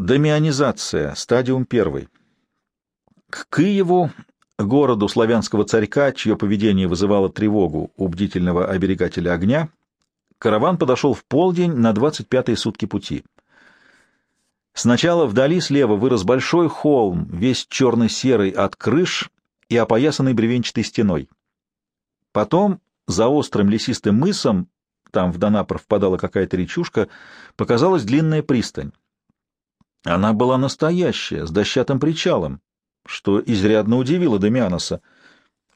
Демионизация. Стадиум первый. К Киеву, городу славянского царька, чье поведение вызывало тревогу у бдительного оберегателя огня, караван подошел в полдень на 25-е сутки пути. Сначала вдали слева вырос большой холм, весь черно-серый от крыш и опоясанный бревенчатой стеной. Потом за острым лесистым мысом, там в Донапр впадала какая-то речушка, показалась длинная пристань. Она была настоящая, с дощатым причалом, что изрядно удивило Демианоса.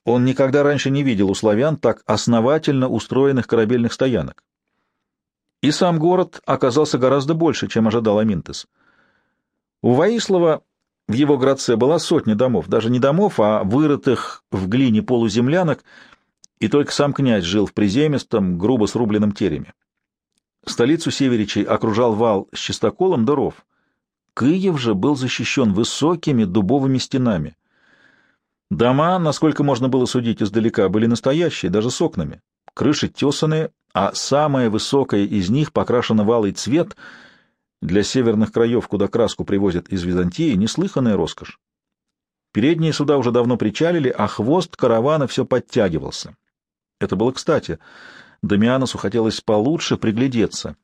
Он никогда раньше не видел у славян так основательно устроенных корабельных стоянок. И сам город оказался гораздо больше, чем ожидал Аминтес. У Ваислова в его градце была сотня домов, даже не домов, а вырытых в глине полуземлянок, и только сам князь жил в приземистом, грубо срубленном тереме. Столицу Северичей окружал вал с чистоколом дыров. Киев же был защищен высокими дубовыми стенами. Дома, насколько можно было судить издалека, были настоящие, даже с окнами. Крыши тесаные, а самая высокая из них покрашена в алый цвет. Для северных краев, куда краску привозят из Византии, неслыханная роскошь. Передние суда уже давно причалили, а хвост каравана все подтягивался. Это было кстати. Дамианосу хотелось получше приглядеться.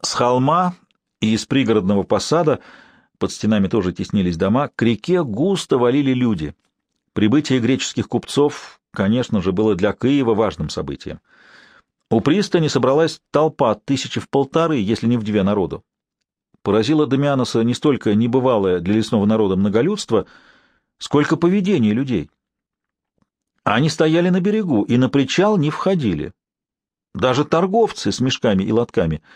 С холма и из пригородного посада, под стенами тоже теснились дома, к реке густо валили люди. Прибытие греческих купцов, конечно же, было для Киева важным событием. У пристани собралась толпа тысячи в полторы, если не в две народу. Поразило Дамианоса не столько небывалое для лесного народа многолюдство, сколько поведение людей. Они стояли на берегу и на причал не входили. Даже торговцы с мешками и лотками —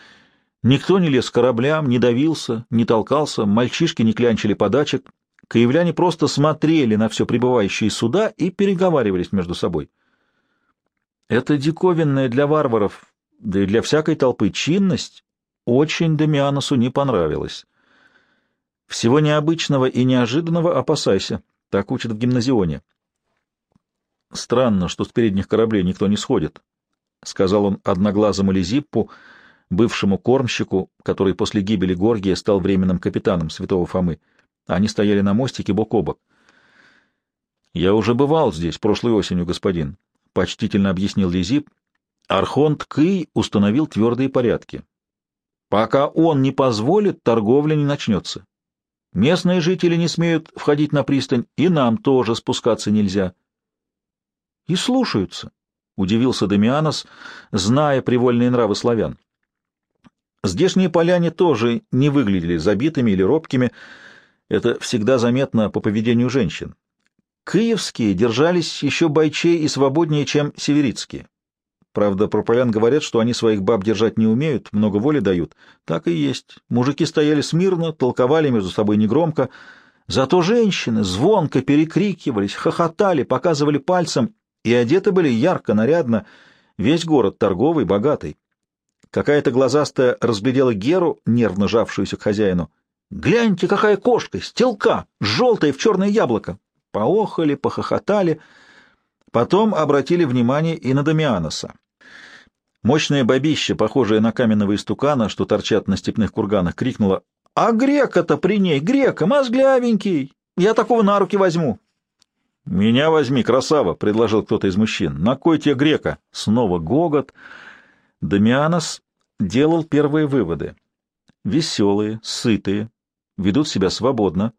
Никто не лез к кораблям, не давился, не толкался, мальчишки не клянчили подачек. Киевляне просто смотрели на все прибывающие суда и переговаривались между собой. Эта диковинная для варваров, да и для всякой толпы чинность очень Демианосу не понравилась. Всего необычного и неожиданного опасайся, так учат в гимназионе. Странно, что с передних кораблей никто не сходит, — сказал он одноглазому Лизиппу, — бывшему кормщику, который после гибели Горгия стал временным капитаном святого Фомы. Они стояли на мостике бок о бок. «Я уже бывал здесь прошлой осенью, господин», — почтительно объяснил Лизип. «Архонт Кый установил твердые порядки. Пока он не позволит, торговля не начнется. Местные жители не смеют входить на пристань, и нам тоже спускаться нельзя». «И слушаются», — удивился Дамианос, зная привольные нравы славян. Здешние поляне тоже не выглядели забитыми или робкими. Это всегда заметно по поведению женщин. Киевские держались еще бойчей и свободнее, чем северицкие. Правда, про полян говорят, что они своих баб держать не умеют, много воли дают. Так и есть. Мужики стояли смирно, толковали между собой негромко. Зато женщины звонко перекрикивались, хохотали, показывали пальцем и одеты были ярко, нарядно. Весь город торговый, богатый. Какая-то глазастая разглядела Геру, нервно жавшуюся к хозяину. «Гляньте, какая кошка! Стелка! Желтая в черное яблоко!» Поохали, похохотали. Потом обратили внимание и на Дамианоса. Мощное бабище, похожее на каменного истукана, что торчат на степных курганах, крикнула «А грека-то при ней! Грека! Мозглявенький! Я такого на руки возьму!» «Меня возьми, красава!» — предложил кто-то из мужчин. «На кой тебе грека?» Снова гогот — Дамианос делал первые выводы. Веселые, сытые, ведут себя свободно,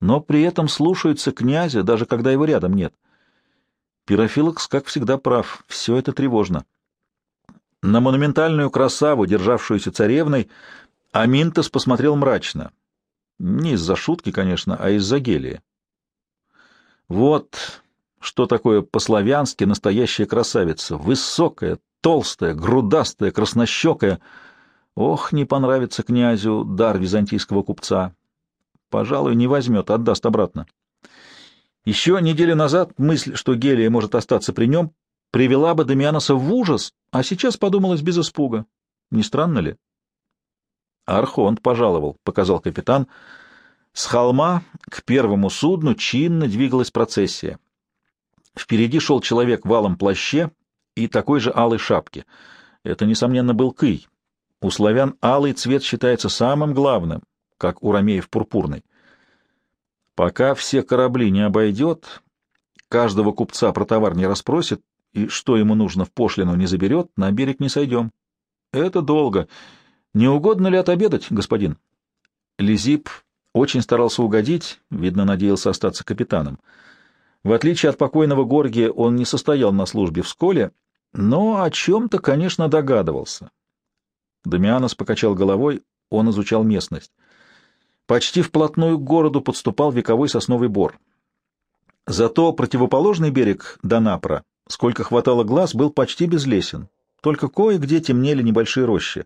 но при этом слушаются князя, даже когда его рядом нет. Пирофилокс, как всегда, прав, все это тревожно. На монументальную красаву, державшуюся царевной, Аминтос посмотрел мрачно. Не из-за шутки, конечно, а из-за гелия. Вот что такое по-славянски настоящая красавица. Высокая, толстая, грудастая, краснощекая. Ох, не понравится князю дар византийского купца. Пожалуй, не возьмет, отдаст обратно. Еще неделю назад мысль, что Гелия может остаться при нем, привела бы Дамианоса в ужас, а сейчас подумалось без испуга. Не странно ли? Архонт пожаловал, — показал капитан. С холма к первому судну чинно двигалась процессия. Впереди шел человек в алом плаще, и такой же алой шапки. Это, несомненно, был кый. У славян алый цвет считается самым главным, как у ромеев пурпурный. Пока все корабли не обойдет, каждого купца про товар не расспросит, и что ему нужно в пошлину не заберет, на берег не сойдем. Это долго. Не угодно ли отобедать, господин? Лизип очень старался угодить, видно, надеялся остаться капитаном. В отличие от покойного Горгия, он не состоял на службе в школе, но о чем-то, конечно, догадывался. Дамианос покачал головой, он изучал местность. Почти вплотную к городу подступал вековой сосновый бор. Зато противоположный берег Донапра, сколько хватало глаз, был почти безлесен. Только кое-где темнели небольшие рощи.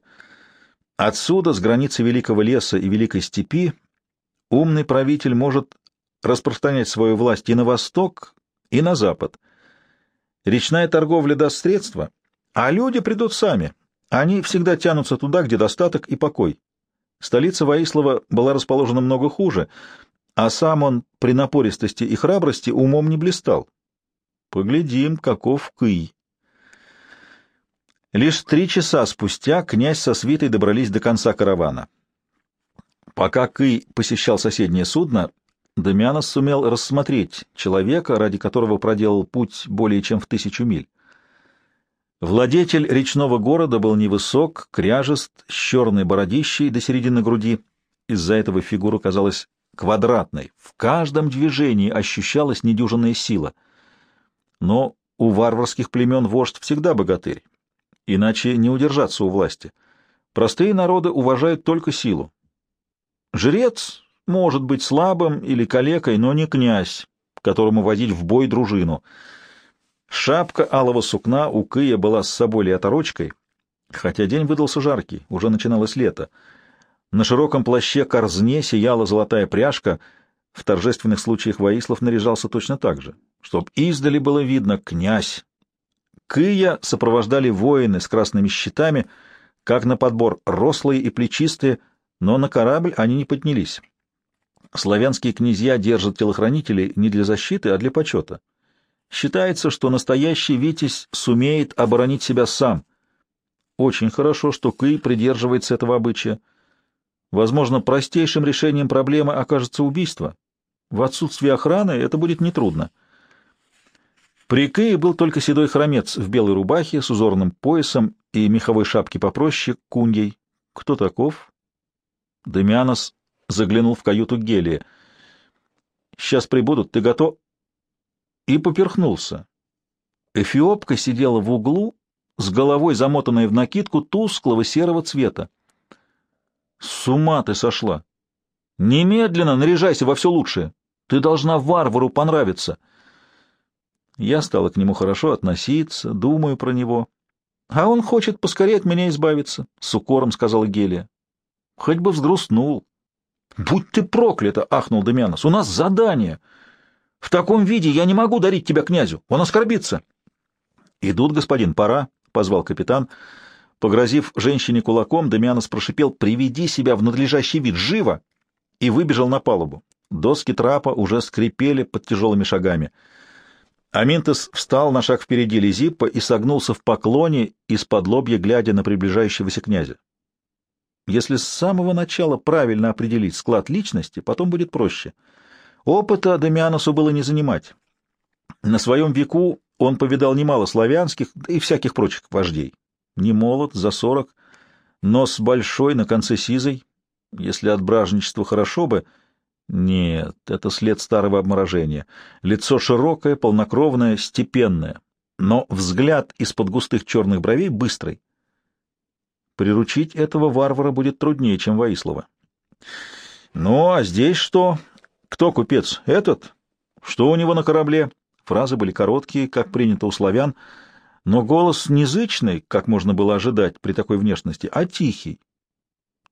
Отсюда, с границы Великого леса и Великой степи, умный правитель может распространять свою власть и на восток, и на запад. Речная торговля даст средства, а люди придут сами. Они всегда тянутся туда, где достаток и покой. Столица Воислова была расположена много хуже, а сам он при напористости и храбрости умом не блистал. Поглядим, каков Кый. Лишь три часа спустя князь со свитой добрались до конца каравана. Пока Кый посещал соседнее судно, Дамианос сумел рассмотреть человека, ради которого проделал путь более чем в тысячу миль. Владетель речного города был невысок, кряжест, с черной бородищей до середины груди. Из-за этого фигура казалась квадратной. В каждом движении ощущалась недюжинная сила. Но у варварских племен вождь всегда богатырь, иначе не удержаться у власти. Простые народы уважают только силу. Жрец может быть слабым или калекой, но не князь, которому водить в бой дружину. Шапка алого сукна у Кыя была с собой ли оторочкой, хотя день выдался жаркий, уже начиналось лето. На широком плаще корзне сияла золотая пряжка, в торжественных случаях Воислов наряжался точно так же, чтоб издали было видно «князь». Кыя сопровождали воины с красными щитами, как на подбор рослые и плечистые, но на корабль они не поднялись. Славянские князья держат телохранителей не для защиты, а для почета. Считается, что настоящий Витязь сумеет оборонить себя сам. Очень хорошо, что Кый придерживается этого обычая. Возможно, простейшим решением проблемы окажется убийство. В отсутствие охраны это будет нетрудно. При Кые был только седой хромец в белой рубахе с узорным поясом и меховой шапке попроще, куньей. Кто таков? Демианос заглянул в каюту Гелия. «Сейчас прибудут, ты готов?» И поперхнулся. Эфиопка сидела в углу, с головой замотанной в накидку тусклого серого цвета. «С ума ты сошла! Немедленно наряжайся во все лучшее! Ты должна варвару понравиться!» Я стала к нему хорошо относиться, думаю про него. «А он хочет поскорее от меня избавиться», — с укором сказала Гелия. «Хоть бы взгрустнул». «Будь ты проклята!» — ахнул Демянос. «У нас задание! В таком виде я не могу дарить тебя князю! Он оскорбится!» «Идут, господин, пора!» — позвал капитан. Погрозив женщине кулаком, Демянос прошипел «Приведи себя в надлежащий вид! Живо!» и выбежал на палубу. Доски трапа уже скрипели под тяжелыми шагами. Аминтес встал на шаг впереди Лизиппа и согнулся в поклоне, из-под лобья глядя на приближающегося князя. Если с самого начала правильно определить склад личности, потом будет проще. Опыта Демианосу было не занимать. На своем веку он повидал немало славянских и всяких прочих вождей. Не молод, за сорок, нос большой, на конце сизой. Если от бражничества хорошо бы... Нет, это след старого обморожения. Лицо широкое, полнокровное, степенное, но взгляд из-под густых черных бровей быстрый. Приручить этого варвара будет труднее, чем Воислова. Ну, а здесь что? Кто купец? Этот? Что у него на корабле? Фразы были короткие, как принято у славян, но голос незычный, как можно было ожидать при такой внешности, а тихий.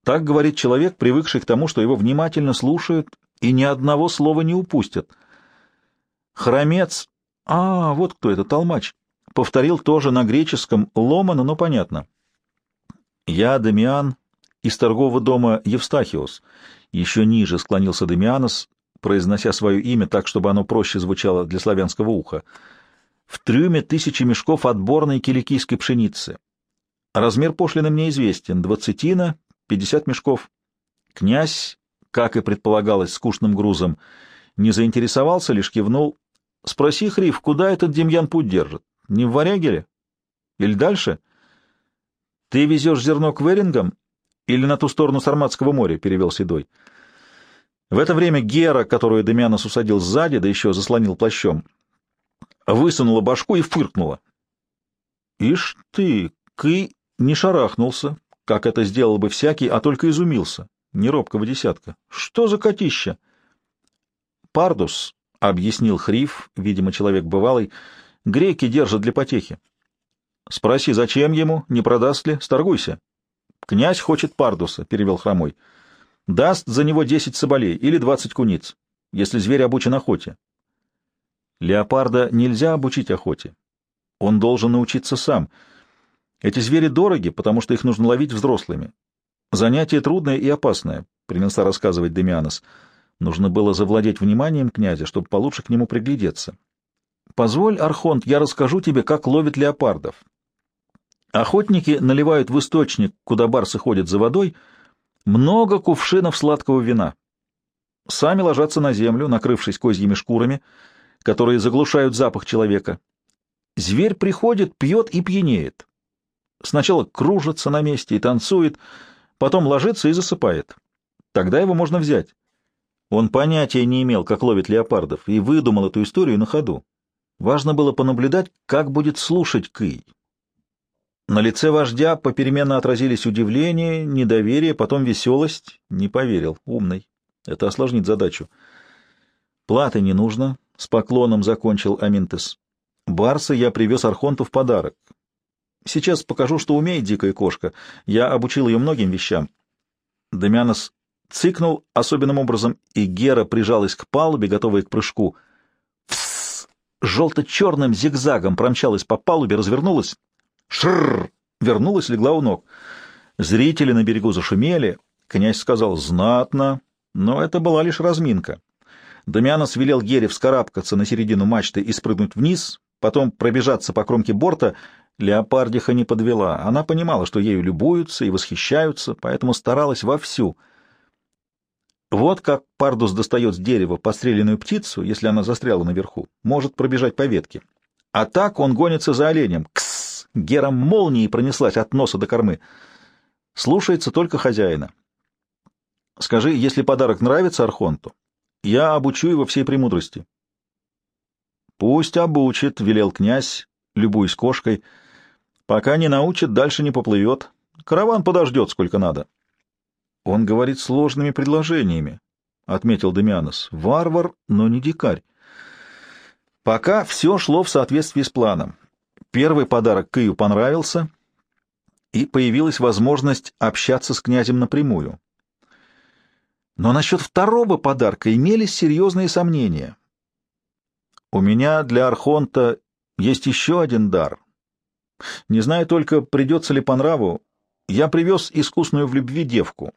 Так говорит человек, привыкший к тому, что его внимательно слушают и ни одного слова не упустят. Хромец, а, вот кто это, толмач, повторил тоже на греческом, ломано, но понятно. «Я Демиан из торгового дома Евстахиос». Еще ниже склонился Демианос, произнося свое имя так, чтобы оно проще звучало для славянского уха. «В трюме тысячи мешков отборной киликийской пшеницы. Размер пошлины мне известен — двадцатина, пятьдесят мешков. Князь как и предполагалось, скучным грузом, не заинтересовался, лишь кивнул. «Спроси, Хриф, куда этот Демьян путь держит? Не в Варягеле? Или дальше?» «Ты везешь зерно к Верингам или на ту сторону Сарматского моря?» — перевел Седой. В это время Гера, которую Демьянос усадил сзади, да еще заслонил плащом, высунула башку и фыркнула. «Ишь ты, Кы не шарахнулся, как это сделал бы всякий, а только изумился. Неробкого десятка. Что за котища?» «Пардус», — объяснил Хриф, видимо, человек бывалый, — «греки держат для потехи». «Спроси, зачем ему, не продаст ли, сторгуйся». «Князь хочет Пардуса», — перевел Хромой. Даст за него десять соболей или двадцать куниц, если зверь обучен охоте. Леопарда нельзя обучить охоте. Он должен научиться сам. Эти звери дороги, потому что их нужно ловить взрослыми. Занятие трудное и опасное, — принялся рассказывать Демианос. Нужно было завладеть вниманием князя, чтобы получше к нему приглядеться. Позволь, Архонт, я расскажу тебе, как ловят леопардов. Охотники наливают в источник, куда барсы ходят за водой, — много кувшинов сладкого вина. Сами ложатся на землю, накрывшись козьими шкурами, которые заглушают запах человека. Зверь приходит, пьет и пьянеет. Сначала кружится на месте и танцует, потом ложится и засыпает. Тогда его можно взять. Он понятия не имел, как ловит леопардов, и выдумал эту историю на ходу. Важно было понаблюдать, как будет слушать Кый. На лице вождя попеременно отразились удивление, недоверие, потом веселость. Не поверил. Умный. Это осложнит задачу. Платы не нужно. С поклоном закончил Аминтес. Барса я привез Архонту в подарок. Сейчас покажу, что умеет дикая кошка. Я обучил ее многим вещам. Демианос цикнул особенным образом, и Гера прижалась к палубе, готовая к прыжку. Желто-черным зигзагом промчалась по палубе, развернулась. Шрррр! Вернулась, легла у ног. Зрители на берегу зашумели. Князь сказал «знатно», но это была лишь разминка. Дамианос велел Гере вскарабкаться на середину мачты и спрыгнуть вниз, потом пробежаться по кромке борта. Леопардиха не подвела. Она понимала, что ею любуются и восхищаются, поэтому старалась вовсю. Вот как Пардус достает с дерева постреленную птицу, если она застряла наверху, может пробежать по ветке. А так он гонится за оленем. Кс! Гера молнией пронеслась от носа до кормы. Слушается только хозяина. Скажи, если подарок нравится Архонту, я обучу его всей премудрости. Пусть обучит, — велел князь, любуясь кошкой. Пока не научит, дальше не поплывет. Караван подождет, сколько надо. Он говорит сложными предложениями, — отметил Демианос. Варвар, но не дикарь. Пока все шло в соответствии с планом. Первый подарок Кыю понравился, и появилась возможность общаться с князем напрямую. Но насчет второго подарка имелись серьезные сомнения. У меня для Архонта есть еще один дар. Не знаю только, придется ли по нраву. Я привез искусную в любви девку.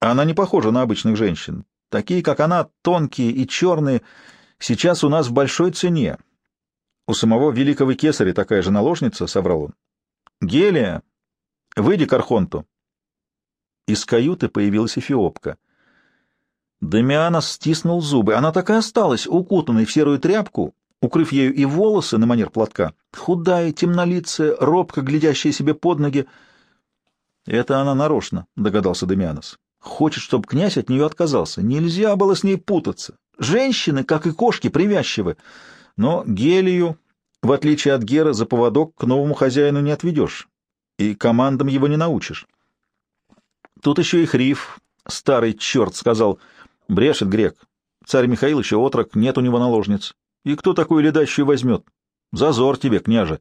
Она не похожа на обычных женщин. Такие, как она, тонкие и черные, сейчас у нас в большой цене. У самого великого кесаря такая же наложница, — собрал он. — Гелия, выйди к Архонту. Из каюты появилась эфиопка. Дамиана стиснул зубы. Она так и осталась, укутанной в серую тряпку, укрыв ею и волосы на манер платка. Худая, темнолицая, робко глядящая себе под ноги. — Это она нарочно, — догадался Дамианос. — Хочет, чтобы князь от нее отказался. Нельзя было с ней путаться. Женщины, как и кошки, привязчивы. Но Гелию, в отличие от Гера, за поводок к новому хозяину не отведешь, и командам его не научишь. Тут еще и Хриф, старый черт, сказал, брешет грек. Царь Михаил еще отрок, нет у него наложниц. И кто такую ледащую возьмет? Зазор тебе, княже.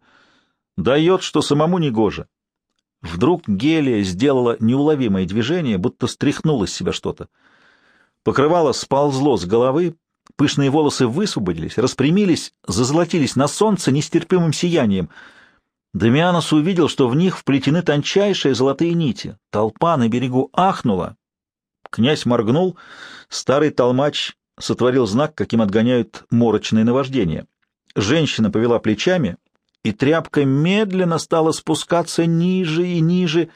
Дает, что самому не гоже. Вдруг Гелия сделала неуловимое движение, будто стряхнула с себя что-то. Покрывало сползло с головы, Пышные волосы высвободились, распрямились, зазолотились на солнце нестерпимым сиянием. Дамианос увидел, что в них вплетены тончайшие золотые нити. Толпа на берегу ахнула. Князь моргнул, старый толмач сотворил знак, каким отгоняют морочные наваждения. Женщина повела плечами, и тряпка медленно стала спускаться ниже и ниже.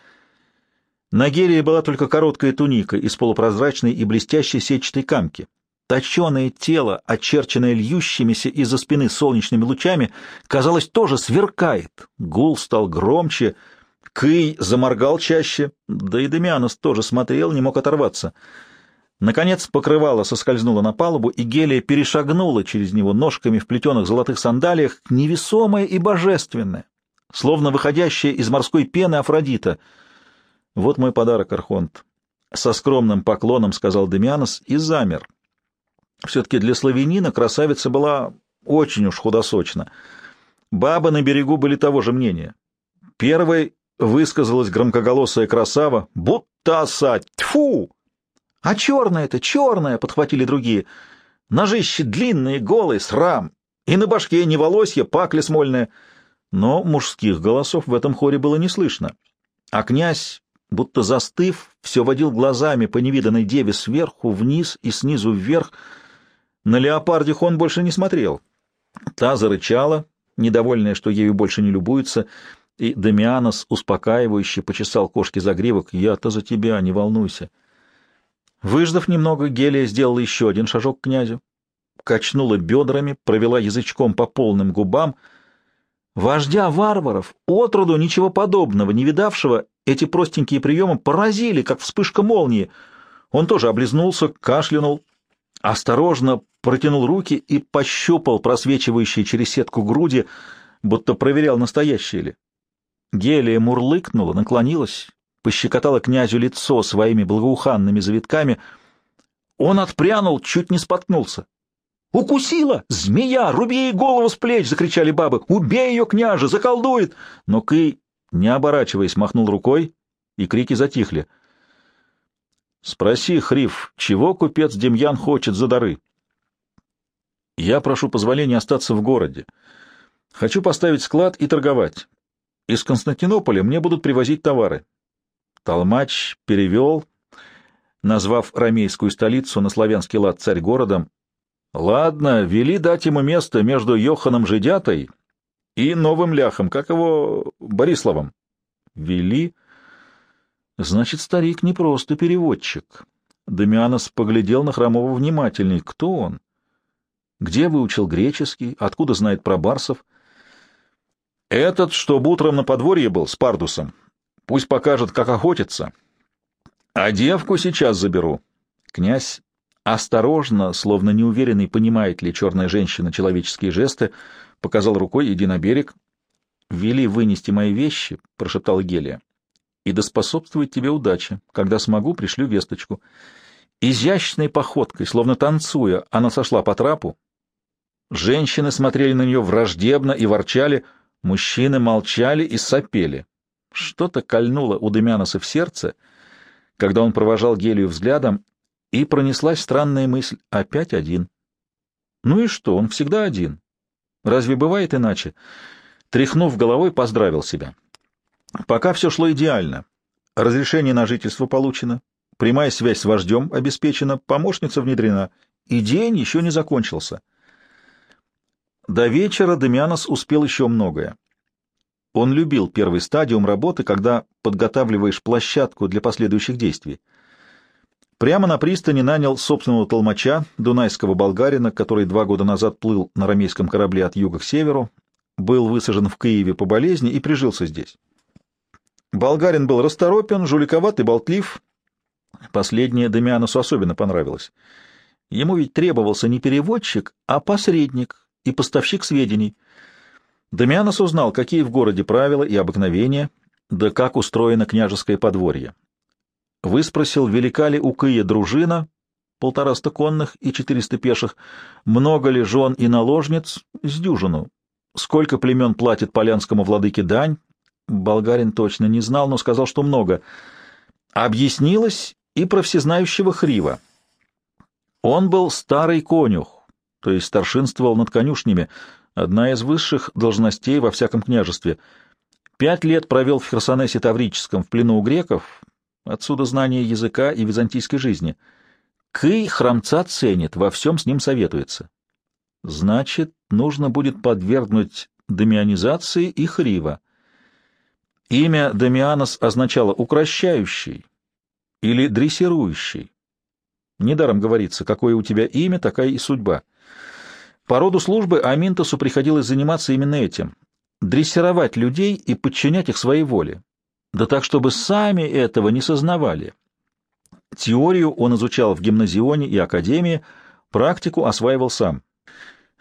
На Гелии была только короткая туника из полупрозрачной и блестящей сетчатой камки. Точеное тело, очерченное льющимися из-за спины солнечными лучами, казалось, тоже сверкает. Гул стал громче, Кый заморгал чаще, да и Демианос тоже смотрел, не мог оторваться. Наконец покрывало соскользнуло на палубу, и Гелия перешагнула через него ножками в плетеных золотых сандалиях, невесомая и божественная, словно выходящая из морской пены Афродита. «Вот мой подарок, Архонт», — со скромным поклоном сказал Демианос и замер. Все-таки для славянина красавица была очень уж худосочна. Бабы на берегу были того же мнения. Первой высказалась громкоголосая красава. «Будто осать! Тьфу!» «А черная-то, черная!» — подхватили другие. «Ножище длинные, голые, срам! И на башке не волосья, пакля смольная!» Но мужских голосов в этом хоре было не слышно. А князь, будто застыв, все водил глазами по невиданной деве сверху вниз и снизу вверх, — на леопардих он больше не смотрел. Та зарычала, недовольная, что ею больше не любуются, и Дамианос успокаивающе почесал кошки за. «Я-то за тебя, не волнуйся». Выждав немного, Гелия сделала еще один шажок к князю, качнула бедрами, провела язычком по полным губам. Вождя варваров, отроду ничего подобного, не видавшего, эти простенькие приемы поразили, как вспышка молнии. Он тоже облизнулся, кашлянул, осторожно протянул руки и пощупал просвечивающие через сетку груди, будто проверял, настоящие ли. Гелия мурлыкнула, наклонилась, пощекотала князю лицо своими благоуханными завитками. Он отпрянул, чуть не споткнулся. «Укусила! Змея! Руби ей голову с плеч!» — закричали бабы. «Убей ее, княже! Заколдует!» Но Кый, не оборачиваясь, махнул рукой, и крики затихли. «Спроси, Хриф, чего купец Демьян хочет за дары?» Я прошу позволения остаться в городе. Хочу поставить склад и торговать. Из Константинополя мне будут привозить товары. Толмач перевел, назвав ромейскую столицу на славянский лад царь городом. Ладно, вели дать ему место между Йоханом Жидятой и новым ляхом, как его Бориславом. Вели... Значит, старик не просто переводчик. Дамианос поглядел на Хромова внимательней. Кто он? Где выучил греческий? Откуда знает про барсов? Этот, что утром на подворье был, с пардусом. Пусть покажет, как охотиться. А девку сейчас заберу. Князь осторожно, словно неуверенный, понимает ли черная женщина человеческие жесты, показал рукой «иди на берег». «Вели вынести мои вещи», — прошептала Гелия, — «и да способствует тебе удача. Когда смогу, пришлю весточку». Изящной походкой, словно танцуя, она сошла по трапу, Женщины смотрели на нее враждебно и ворчали, мужчины молчали и сопели. Что-то кольнуло у Демяноса в сердце, когда он провожал Гелию взглядом, и пронеслась странная мысль — опять один. Ну и что, он всегда один. Разве бывает иначе? Тряхнув головой, поздравил себя. Пока все шло идеально. Разрешение на жительство получено, прямая связь с вождем обеспечена, помощница внедрена, и день еще не закончился. До вечера Демианос успел еще многое. Он любил первый стадиум работы, когда подготавливаешь площадку для последующих действий. Прямо на пристани нанял собственного толмача, дунайского болгарина, который два года назад плыл на рамейском корабле от юга к северу, был высажен в Киеве по болезни и прижился здесь. Болгарин был расторопен, жуликоват и болтлив. Последнее Демианосу особенно понравилось. Ему ведь требовался не переводчик, а посредник, и поставщик сведений. Дамианос узнал, какие в городе правила и обыкновения, да как устроено княжеское подворье. Выспросил, велика ли у Кыя дружина, полтораста конных и четыреста пеших, много ли жен и наложниц, с дюжину, сколько племен платит полянскому владыке дань, болгарин точно не знал, но сказал, что много. Объяснилось и про всезнающего Хрива. Он был старый конюх, то есть старшинствовал над конюшнями, одна из высших должностей во всяком княжестве. Пять лет провел в Херсонесе Таврическом в плену у греков, отсюда знание языка и византийской жизни. Кый храмца ценит, во всем с ним советуется. Значит, нужно будет подвергнуть демионизации и хрива. Имя Дамианос означало «укращающий» или «дрессирующий». Недаром говорится, какое у тебя имя, такая и судьба. По роду службы Аминтосу приходилось заниматься именно этим — дрессировать людей и подчинять их своей воле. Да так, чтобы сами этого не сознавали. Теорию он изучал в гимназионе и академии, практику осваивал сам.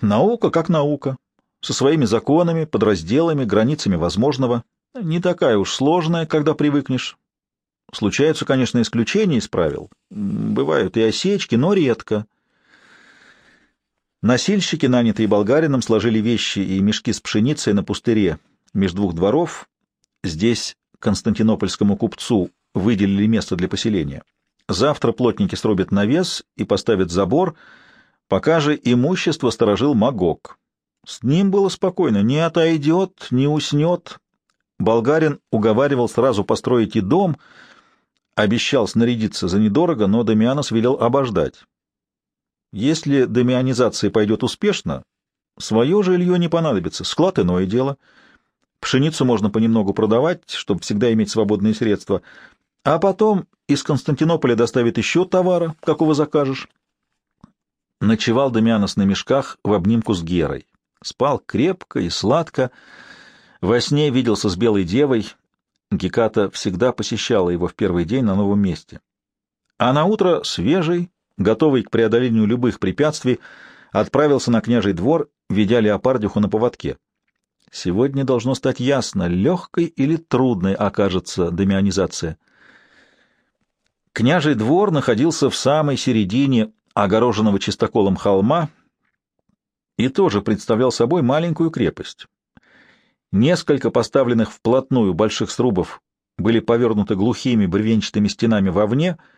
Наука как наука, со своими законами, подразделами, границами возможного. Не такая уж сложная, когда привыкнешь. Случаются, конечно, исключения из правил. Бывают и осечки, но редко. Носильщики, нанятые болгарином, сложили вещи и мешки с пшеницей на пустыре между двух дворов. Здесь константинопольскому купцу выделили место для поселения. Завтра плотники срубят навес и поставят забор, пока же имущество сторожил Магог. С ним было спокойно, не отойдет, не уснет. Болгарин уговаривал сразу построить и дом, обещал снарядиться за недорого, но Дамианос велел обождать. Если демионизация пойдет успешно, свое жилье не понадобится, склад иное дело. Пшеницу можно понемногу продавать, чтобы всегда иметь свободные средства, а потом из Константинополя доставят еще товара, какого закажешь. Ночевал Дамианос на мешках в обнимку с Герой. Спал крепко и сладко. Во сне виделся с белой девой. Геката всегда посещала его в первый день на новом месте. А на утро свежий, готовый к преодолению любых препятствий, отправился на княжий двор, ведя леопардиху на поводке. Сегодня должно стать ясно, легкой или трудной окажется демионизация. Княжий двор находился в самой середине огороженного чистоколом холма и тоже представлял собой маленькую крепость. Несколько поставленных вплотную больших срубов были повернуты глухими бревенчатыми стенами вовне —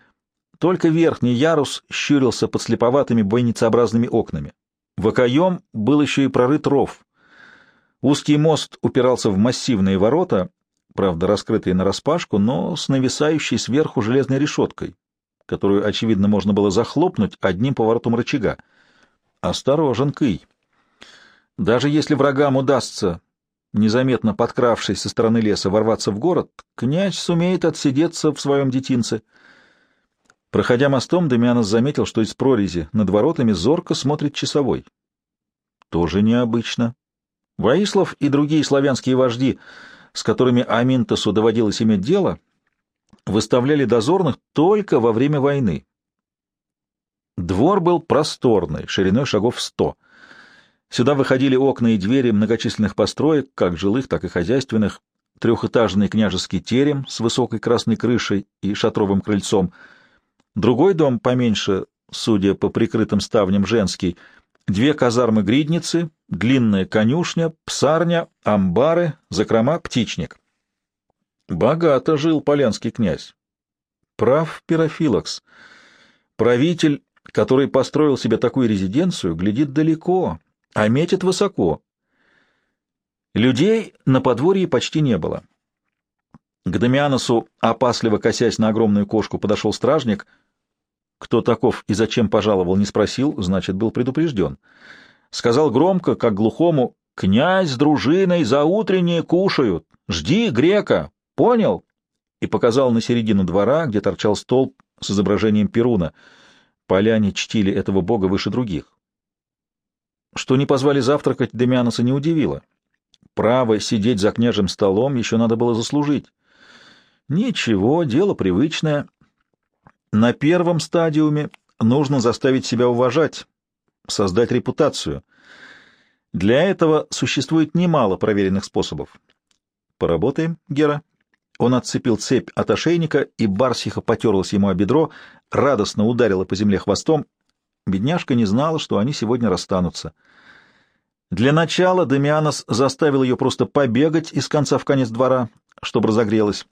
только верхний ярус щурился под слеповатыми бойницеобразными окнами. В окоем был еще и прорыт ров. Узкий мост упирался в массивные ворота, правда, раскрытые нараспашку, но с нависающей сверху железной решеткой, которую, очевидно, можно было захлопнуть одним поворотом рычага. Осторожен, Кый. Даже если врагам удастся, незаметно подкравшись со стороны леса, ворваться в город, князь сумеет отсидеться в своем детинце — Проходя мостом, Демианос заметил, что из прорези над воротами зорко смотрит часовой. Тоже необычно. Ваислав и другие славянские вожди, с которыми Аминтосу доводилось иметь дело, выставляли дозорных только во время войны. Двор был просторный, шириной шагов сто. Сюда выходили окна и двери многочисленных построек, как жилых, так и хозяйственных, трехэтажный княжеский терем с высокой красной крышей и шатровым крыльцом — Другой дом поменьше, судя по прикрытым ставням, женский, две казармы-гридницы, длинная конюшня, псарня, амбары, закрома, птичник. Богато жил полянский князь. Прав Пирофилакс. Правитель, который построил себе такую резиденцию, глядит далеко, а метит высоко. Людей на подворье почти не было. К Дамианосу, опасливо косясь на огромную кошку, подошел стражник — кто таков и зачем пожаловал, не спросил, значит, был предупрежден. Сказал громко, как глухому, «Князь с дружиной за утреннее кушают! Жди грека! Понял?» И показал на середину двора, где торчал столб с изображением Перуна. Поляне чтили этого бога выше других. Что не позвали завтракать, Демианоса не удивило. Право сидеть за княжим столом еще надо было заслужить. Ничего, дело привычное. На первом стадиуме нужно заставить себя уважать, создать репутацию. Для этого существует немало проверенных способов. Поработаем, Гера. Он отцепил цепь от ошейника, и Барсиха потерлась ему о бедро, радостно ударила по земле хвостом. Бедняжка не знала, что они сегодня расстанутся. Для начала Демианос заставил ее просто побегать из конца в конец двора, чтобы разогрелась.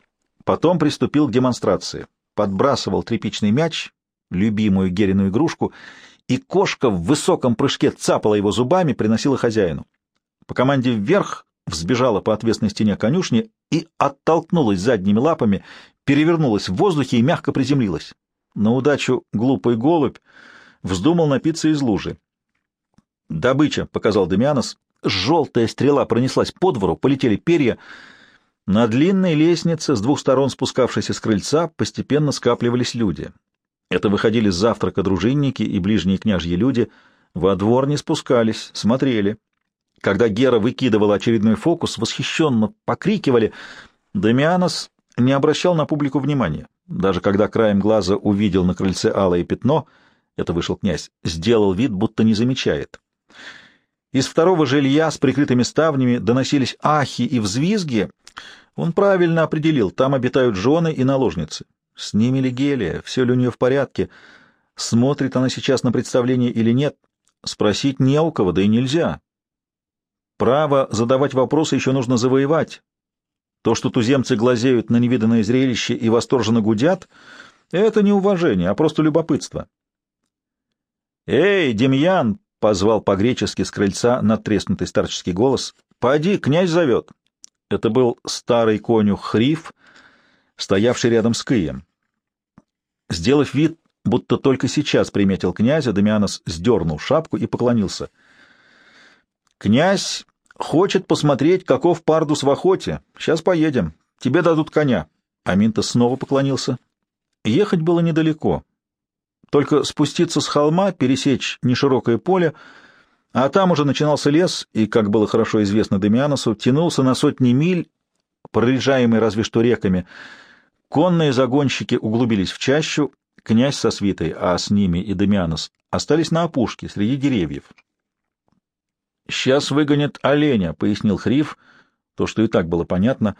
Потом приступил к демонстрации подбрасывал тряпичный мяч, любимую Герину игрушку, и кошка в высоком прыжке цапала его зубами, приносила хозяину. По команде вверх взбежала по отвесной стене конюшни и оттолкнулась задними лапами, перевернулась в воздухе и мягко приземлилась. На удачу глупый голубь вздумал напиться из лужи. «Добыча», — показал Демианос. Желтая стрела пронеслась по двору, полетели перья. На длинной лестнице, с двух сторон спускавшейся с крыльца, постепенно скапливались люди. Это выходили с завтрака дружинники и ближние княжьи люди. Во двор не спускались, смотрели. Когда Гера выкидывала очередной фокус, восхищенно покрикивали. Дамианос не обращал на публику внимания. Даже когда краем глаза увидел на крыльце алое пятно, это вышел князь, сделал вид, будто не замечает. Из второго жилья с прикрытыми ставнями доносились ахи и взвизги. Он правильно определил, там обитают жены и наложницы. С ними ли Гелия, все ли у нее в порядке, смотрит она сейчас на представление или нет, спросить не у кого, да и нельзя. Право задавать вопросы еще нужно завоевать. То, что туземцы глазеют на невиданное зрелище и восторженно гудят, это не уважение, а просто любопытство. «Эй, Демьян!» — позвал по-гречески с крыльца надтреснутый старческий голос. «Поди, князь зовет!» Это был старый конюх Хриф, стоявший рядом с Кием. Сделав вид, будто только сейчас приметил князя, Дамианос сдернул шапку и поклонился. «Князь Хочет посмотреть, каков пардус в охоте. Сейчас поедем. Тебе дадут коня. Аминта снова поклонился. Ехать было недалеко. Только спуститься с холма, пересечь неширокое поле, а там уже начинался лес, и, как было хорошо известно Демианосу, тянулся на сотни миль, прорежаемый разве что реками. Конные загонщики углубились в чащу, князь со свитой, а с ними и Демианос, остались на опушке, среди деревьев. «Сейчас выгонят оленя», — пояснил Хриф, то, что и так было понятно.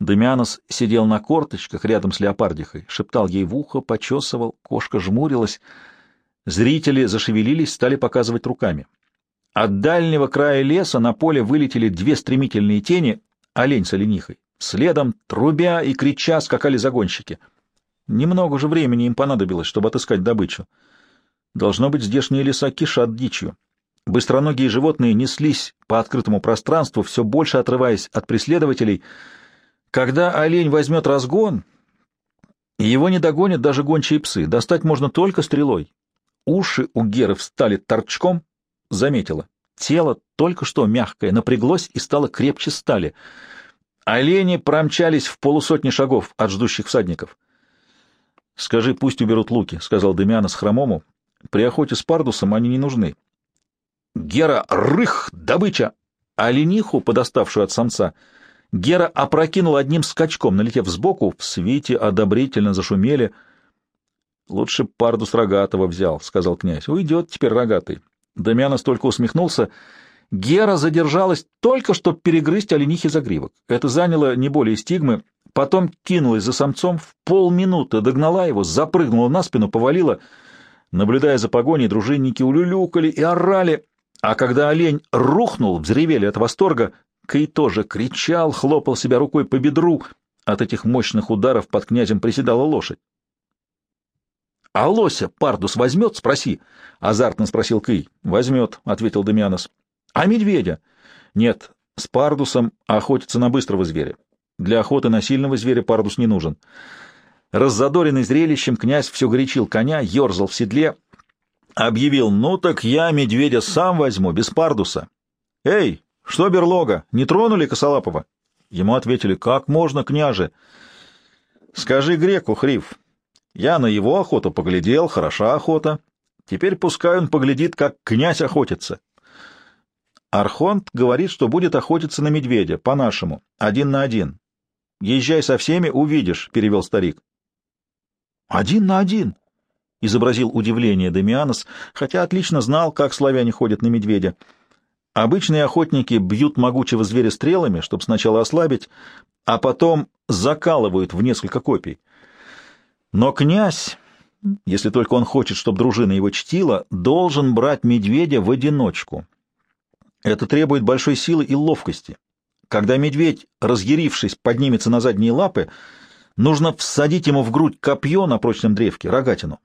Демианос сидел на корточках рядом с леопардихой, шептал ей в ухо, почесывал, кошка жмурилась. Зрители зашевелились, стали показывать руками. От дальнего края леса на поле вылетели две стремительные тени, олень с оленихой. Следом, трубя и крича, скакали загонщики. Немного же времени им понадобилось, чтобы отыскать добычу. Должно быть, здешние леса кишат дичью. Быстроногие животные неслись по открытому пространству, все больше отрываясь от преследователей. Когда олень возьмет разгон, его не догонят даже гончие псы, достать можно только стрелой. Уши у Геры встали торчком, заметила. Тело только что мягкое, напряглось и стало крепче стали. Олени промчались в полусотни шагов от ждущих всадников. — Скажи, пусть уберут луки, — сказал Демиана с хромому. — При охоте с пардусом они не нужны. Гера рых, добыча! А лениху, подоставшую от самца, Гера опрокинул одним скачком, налетев сбоку, в свите одобрительно зашумели. — Лучше пардус рогатого взял, — сказал князь. — Уйдет теперь рогатый. Дамианос только усмехнулся. Гера задержалась только, чтобы перегрызть оленихи загривок. Это заняло не более стигмы. Потом кинулась за самцом, в полминуты догнала его, запрыгнула на спину, повалила. Наблюдая за погоней, дружинники улюлюкали и орали. А когда олень рухнул, взревели от восторга, Кей тоже кричал, хлопал себя рукой по бедру. От этих мощных ударов под князем приседала лошадь. — А лося Пардус возьмет? Спроси. — азартно спросил Кей. — Возьмет, — ответил Демианос. — А медведя? — Нет, с Пардусом охотятся на быстрого зверя. Для охоты на сильного зверя Пардус не нужен. Раззадоренный зрелищем, князь все горячил коня, ерзал в седле, объявил, ну так я медведя сам возьму, без пардуса. Эй, что берлога, не тронули Косолапова? Ему ответили, как можно, княже? Скажи греку, Хрив, я на его охоту поглядел, хороша охота. Теперь пускай он поглядит, как князь охотится. Архонт говорит, что будет охотиться на медведя, по-нашему, один на один. Езжай со всеми, увидишь, — перевел старик. — Один на один? — изобразил удивление Демианос, хотя отлично знал, как славяне ходят на медведя. Обычные охотники бьют могучего зверя стрелами, чтобы сначала ослабить, а потом закалывают в несколько копий. Но князь, если только он хочет, чтобы дружина его чтила, должен брать медведя в одиночку. Это требует большой силы и ловкости. Когда медведь, разъярившись, поднимется на задние лапы, нужно всадить ему в грудь копье на прочном древке, рогатину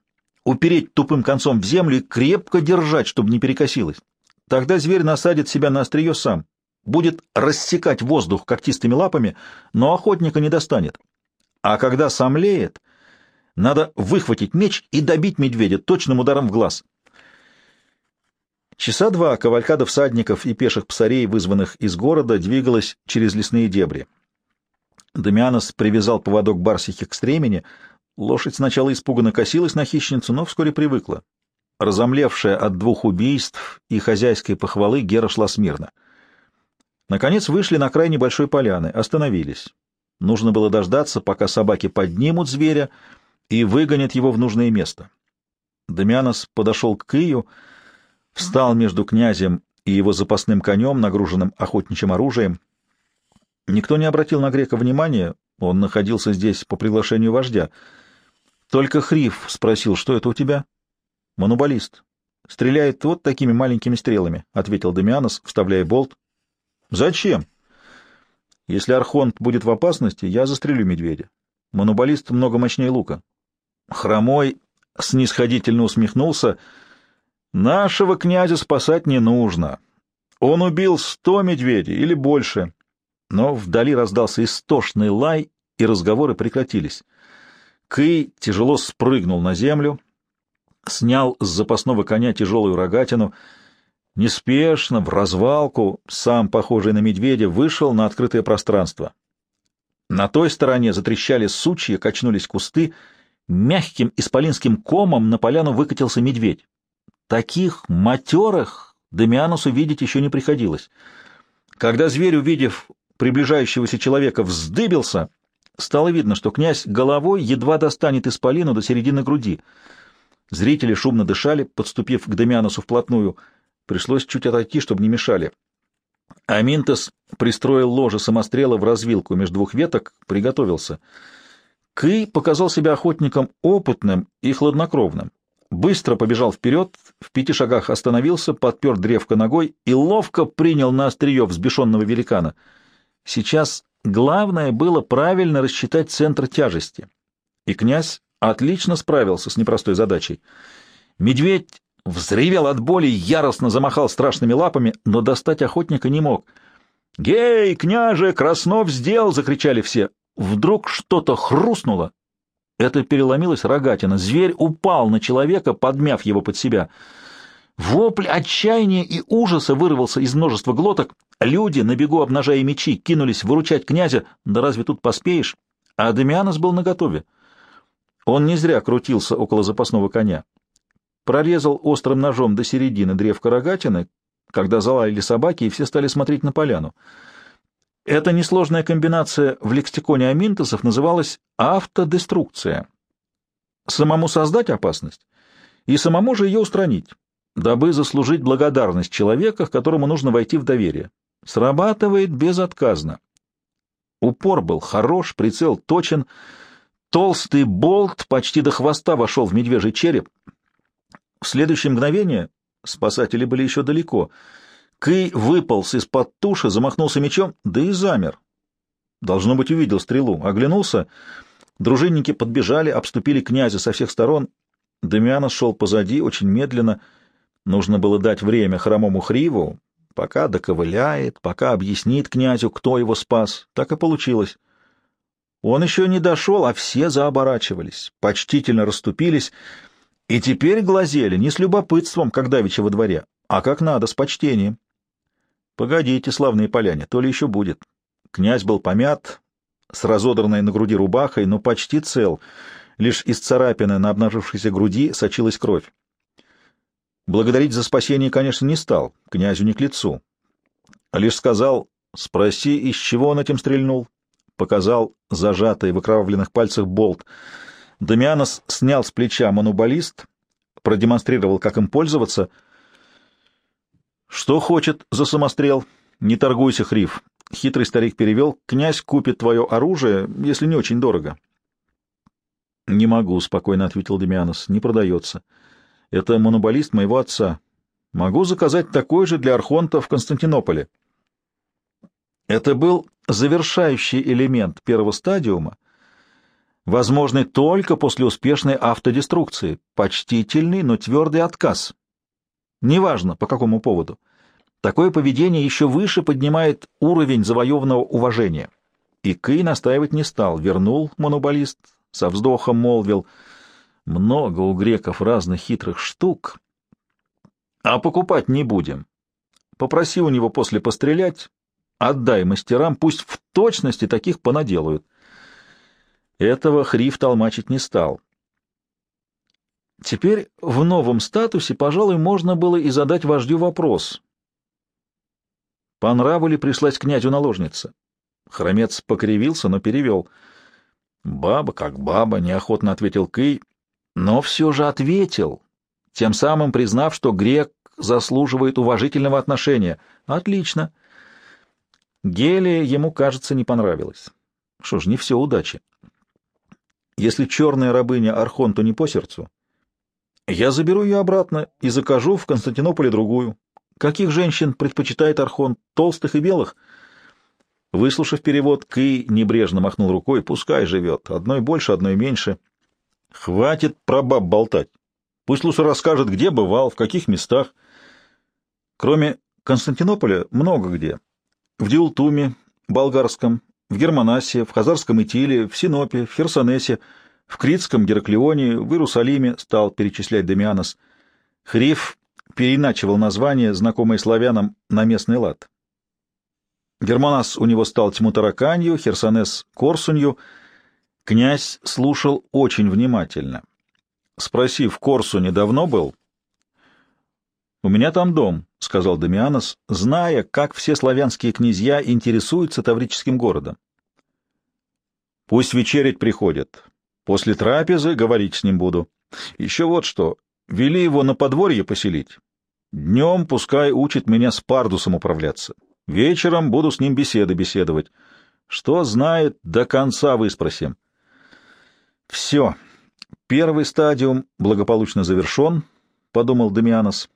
упереть тупым концом в землю и крепко держать, чтобы не перекосилось. Тогда зверь насадит себя на острие сам, будет рассекать воздух когтистыми лапами, но охотника не достанет. А когда сомлеет, надо выхватить меч и добить медведя точным ударом в глаз. Часа два кавалькада всадников и пеших псарей, вызванных из города, двигалась через лесные дебри. Дамианос привязал поводок барсихи к стремени. Лошадь сначала испуганно косилась на хищницу, но вскоре привыкла. Разомлевшая от двух убийств и хозяйской похвалы, Гера шла смирно. Наконец вышли на край небольшой поляны, остановились. Нужно было дождаться, пока собаки поднимут зверя и выгонят его в нужное место. Дамианос подошел к Кию, встал между князем и его запасным конем, нагруженным охотничьим оружием. Никто не обратил на грека внимания, он находился здесь по приглашению вождя. Только Хриф спросил, что это у тебя? — Манубалист. — Стреляет вот такими маленькими стрелами, — ответил Дамианос, вставляя болт. — Зачем? — Если Архонт будет в опасности, я застрелю медведя. Манубалист много мощнее лука. Хромой снисходительно усмехнулся. Нашего князя спасать не нужно. Он убил сто медведей или больше. Но вдали раздался истошный лай, и разговоры прекратились. Кый тяжело спрыгнул на землю, снял с запасного коня тяжелую рогатину, неспешно, в развалку, сам, похожий на медведя, вышел на открытое пространство. На той стороне затрещали сучья, качнулись кусты, мягким исполинским комом на поляну выкатился медведь. Таких матерых Дамианусу видеть еще не приходилось. Когда зверь, увидев приближающегося человека, вздыбился, стало видно, что князь головой едва достанет исполину до середины груди. Зрители шумно дышали, подступив к Дамианусу вплотную. Пришлось чуть отойти, чтобы не мешали. Аминтес пристроил ложе самострела в развилку между двух веток, приготовился — Кый показал себя охотником опытным и хладнокровным. Быстро побежал вперед, в пяти шагах остановился, подпер древко ногой и ловко принял на острие взбешенного великана. Сейчас главное было правильно рассчитать центр тяжести. И князь отлично справился с непростой задачей. Медведь взревел от боли, яростно замахал страшными лапами, но достать охотника не мог. «Гей, княже, Краснов сделал!» — закричали все. Вдруг что-то хрустнуло. Это переломилась рогатина. Зверь упал на человека, подмяв его под себя. Вопль отчаяния и ужаса вырвался из множества глоток. Люди, на бегу обнажая мечи, кинулись выручать князя. Да разве тут поспеешь? А Дамианос был наготове. Он не зря крутился около запасного коня. Прорезал острым ножом до середины древка рогатины, когда залаяли собаки, и все стали смотреть на поляну. Эта несложная комбинация в лексиконе аминтосов называлась автодеструкция. Самому создать опасность и самому же ее устранить, дабы заслужить благодарность человека, к которому нужно войти в доверие. Срабатывает безотказно. Упор был хорош, прицел точен, толстый болт почти до хвоста вошел в медвежий череп. В следующее мгновение спасатели были еще далеко — Кый выполз из-под туши, замахнулся мечом, да и замер. Должно быть, увидел стрелу. Оглянулся. Дружинники подбежали, обступили князя со всех сторон. Дамианос шел позади, очень медленно. Нужно было дать время хромому Хриву, пока доковыляет, пока объяснит князю, кто его спас. Так и получилось. Он еще не дошел, а все заоборачивались, почтительно расступились, и теперь глазели не с любопытством, как давеча во дворе, а как надо, с почтением. Погодите, славные поляне, то ли еще будет. Князь был помят, с разодранной на груди рубахой, но почти цел. Лишь из царапины на обнажившейся груди сочилась кровь. Благодарить за спасение, конечно, не стал, князю не к лицу. Лишь сказал, спроси, из чего он этим стрельнул. Показал зажатый в окровавленных пальцах болт. Дамианос снял с плеча манубалист, продемонстрировал, как им пользоваться — что хочет за самострел? Не торгуйся, Хриф. Хитрый старик перевел. Князь купит твое оружие, если не очень дорого. Не могу, спокойно ответил Демианос. Не продается. Это монобалист моего отца. Могу заказать такой же для Архонта в Константинополе. Это был завершающий элемент первого стадиума, возможный только после успешной автодеструкции, почтительный, но твердый отказ. Неважно, по какому поводу. Такое поведение еще выше поднимает уровень завоеванного уважения. И Кый настаивать не стал, вернул монобалист, со вздохом молвил. Много у греков разных хитрых штук, а покупать не будем. Попроси у него после пострелять, отдай мастерам, пусть в точности таких понаделают. Этого Хриф толмачить не стал. Теперь в новом статусе, пожалуй, можно было и задать вождю вопрос. По нраву ли пришлась князю наложница? Хромец покривился, но перевел. «Баба как баба», — неохотно ответил Кый, но все же ответил, тем самым признав, что грек заслуживает уважительного отношения. «Отлично». Гелия ему, кажется, не понравилось. Что ж, не все удачи. Если черная рабыня Архонту не по сердцу, я заберу ее обратно и закажу в Константинополе другую. Каких женщин предпочитает Архон, толстых и белых? Выслушав перевод, Кый небрежно махнул рукой. Пускай живет. Одной больше, одной меньше. Хватит про баб болтать. Пусть лучше расскажет, где бывал, в каких местах. Кроме Константинополя, много где. В Диултуме, Болгарском, в Германасе, в Хазарском Итиле, в Синопе, в Херсонесе, в Критском Гераклеоне, в Иерусалиме стал перечислять Демианос. Хриф переиначивал название, знакомое славянам, на местный лад. Германас у него стал тьму Херсонес — корсунью. Князь слушал очень внимательно. Спросив, Корсу недавно был? — У меня там дом, — сказал Дамианос, зная, как все славянские князья интересуются таврическим городом. — Пусть вечерить приходят, После трапезы говорить с ним буду. Еще вот что. Вели его на подворье поселить. Днем пускай учит меня с пардусом управляться. Вечером буду с ним беседы беседовать. Что знает, до конца выспросим. Все. Первый стадиум благополучно завершен, — подумал Дамианос.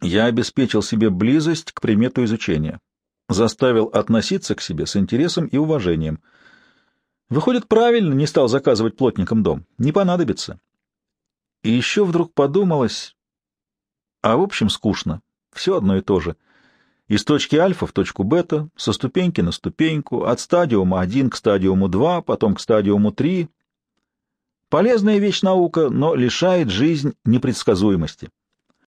Я обеспечил себе близость к примету изучения. Заставил относиться к себе с интересом и уважением — Выходит, правильно не стал заказывать плотникам дом. Не понадобится. И еще вдруг подумалось... А в общем скучно. Все одно и то же. Из точки альфа в точку бета, со ступеньки на ступеньку, от стадиума 1 к стадиуму 2, потом к стадиуму 3. Полезная вещь наука, но лишает жизнь непредсказуемости.